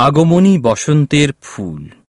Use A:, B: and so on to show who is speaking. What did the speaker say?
A: আগমনী বসন্তের ফুল।